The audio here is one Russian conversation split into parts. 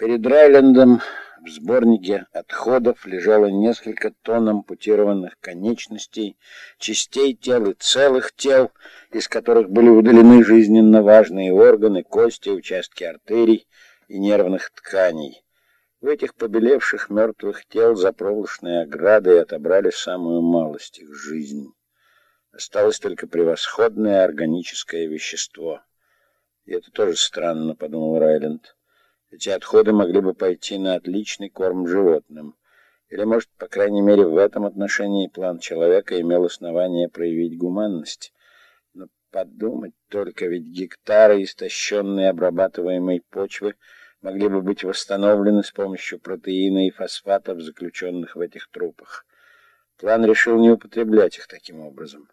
Перед Райлендом в сборнике отходов лежало несколько тонн ампутированных конечностей, частей тел и целых тел, из которых были удалены жизненно важные органы, кости, участки артерий и нервных тканей. В этих побелевших мертвых тел за проволочной оградой отобрали самую малость их жизнь. Осталось только превосходное органическое вещество. И это тоже странно, подумал Райленд. Эти отходы могли бы пойти на отличный корм животным. Или, может, по крайней мере, в этом отношении план человека имел основание проявить гуманность. Но подумать только, ведь гектары истощенной обрабатываемой почвы могли бы быть восстановлены с помощью протеина и фосфатов, заключенных в этих трупах. План решил не употреблять их таким образом.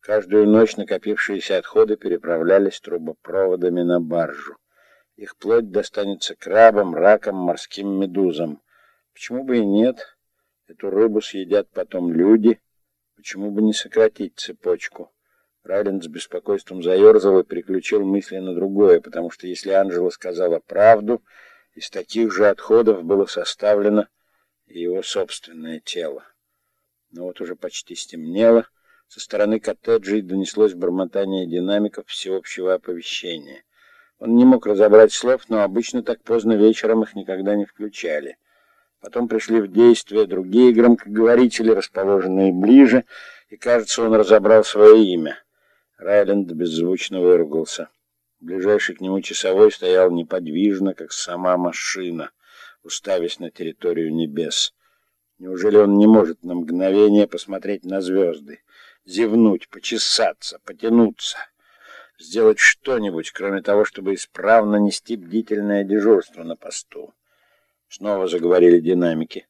Каждую ночь накопившиеся отходы переправлялись трубопроводами на баржу. Их плоть достанется крабам, ракам, морским медузам. Почему бы и нет? Эту рыбу съедят потом люди. Почему бы не сократить цепочку? Райленд с беспокойством заерзал и переключил мысли на другое, потому что если Анжела сказала правду, из таких же отходов было составлено и его собственное тело. Но вот уже почти стемнело, со стороны коттеджей донеслось бормотание динамиков всеобщего оповещения. Он не мог разобрать слов, но обычно так поздно вечером их никогда не включали. Потом пришли в действие другие громкоговорители, расположенные ближе, и, кажется, он разобрал свое имя. Райленд беззвучно выругался. Ближайший к нему часовой стоял неподвижно, как сама машина, уставясь на территорию небес. Неужели он не может на мгновение посмотреть на звезды, зевнуть, почесаться, потянуться? Сделать что-нибудь, кроме того, чтобы исправно нести бдительное дежурство на посту. Снова заговорили динамики.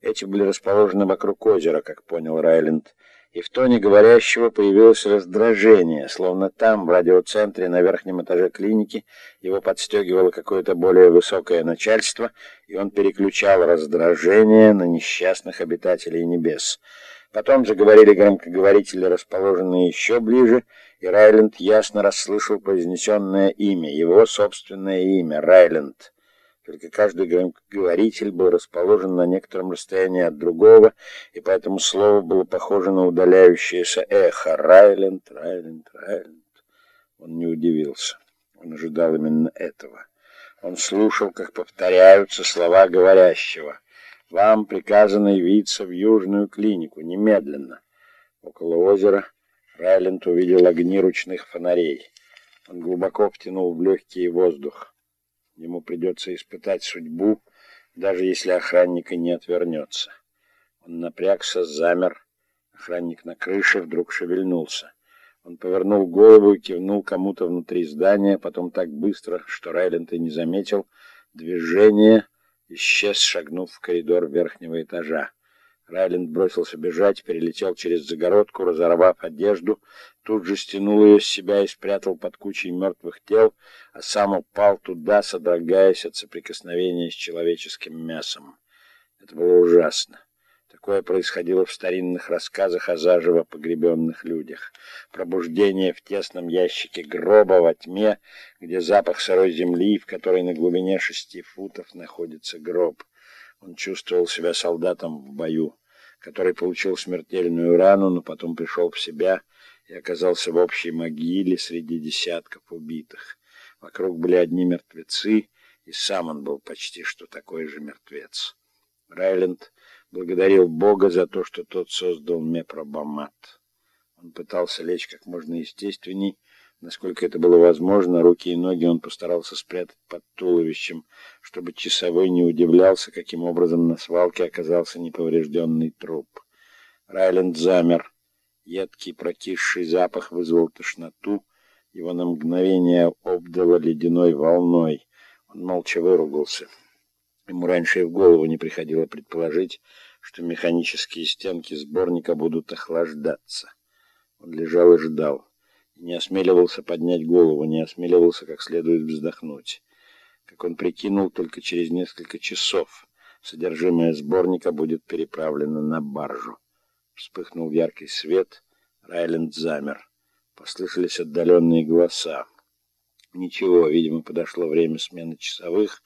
Эти были расположены вокруг озера, как понял Райленд, и в тоне говорящего появилось раздражение, словно там, в радиоцентре на верхнем этаже клиники, его подстегивало какое-то более высокое начальство, и он переключал раздражение на несчастных обитателей небес. Потом заговорили громкоговорители, расположенные еще ближе, и Райленд ясно расслышал произнесенное имя, его собственное имя, Райленд. Только каждый громкоговоритель был расположен на некотором расстоянии от другого, и поэтому слово было похоже на удаляющееся эхо. Райленд, Райленд, Райленд. Он не удивился. Он ожидал именно этого. Он слушал, как повторяются слова говорящего. «Вам приказано явиться в Южную клинику немедленно». Около озера Райленд увидел огни ручных фонарей. Он глубоко втянул в легкий воздух. Ему придется испытать судьбу, даже если охранник и не отвернется. Он напрягся, замер. Охранник на крыше вдруг шевельнулся. Он повернул голову и кивнул кому-то внутри здания, потом так быстро, что Райленд и не заметил, движение исчез, шагнув в коридор верхнего этажа. Райленд бросился бежать, перелетел через загородку, разорвав одежду, тут же стянул ее с себя и спрятал под кучей мертвых тел, а сам упал туда, содрогаясь от соприкосновения с человеческим мясом. Это было ужасно. Такое происходило в старинных рассказах о заживо погребенных людях. Пробуждение в тесном ящике гроба во тьме, где запах сырой земли, в которой на глубине шести футов находится гроб. Он чувствовал себя солдатом в бою, который получил смертельную рану, но потом пришел в себя и оказался в общей могиле среди десятков убитых. Вокруг были одни мертвецы, и сам он был почти что такой же мертвец. Райленд благодарил Бога за то, что тот создал мепробомат. Он пытался лечь как можно естественней, Насколько это было возможно, руки и ноги он постарался спрятать под туловищем, чтобы часовой не удивлялся, каким образом на свалке оказался неповрежденный труп. Райленд замер. Едкий прокисший запах вызвал тошноту. Его на мгновение обдало ледяной волной. Он молча выругался. Ему раньше и в голову не приходило предположить, что механические стенки сборника будут охлаждаться. Он лежал и ждал не осмеливался поднять голову, не осмеливался как следует вздохнуть. Как он прикинул, только через несколько часов содержимое сборника будет переправлено на баржу. Вспыхнул яркий свет, Райленд замер. Послышались отдаленные голоса. Ничего, видимо, подошло время смены часовых,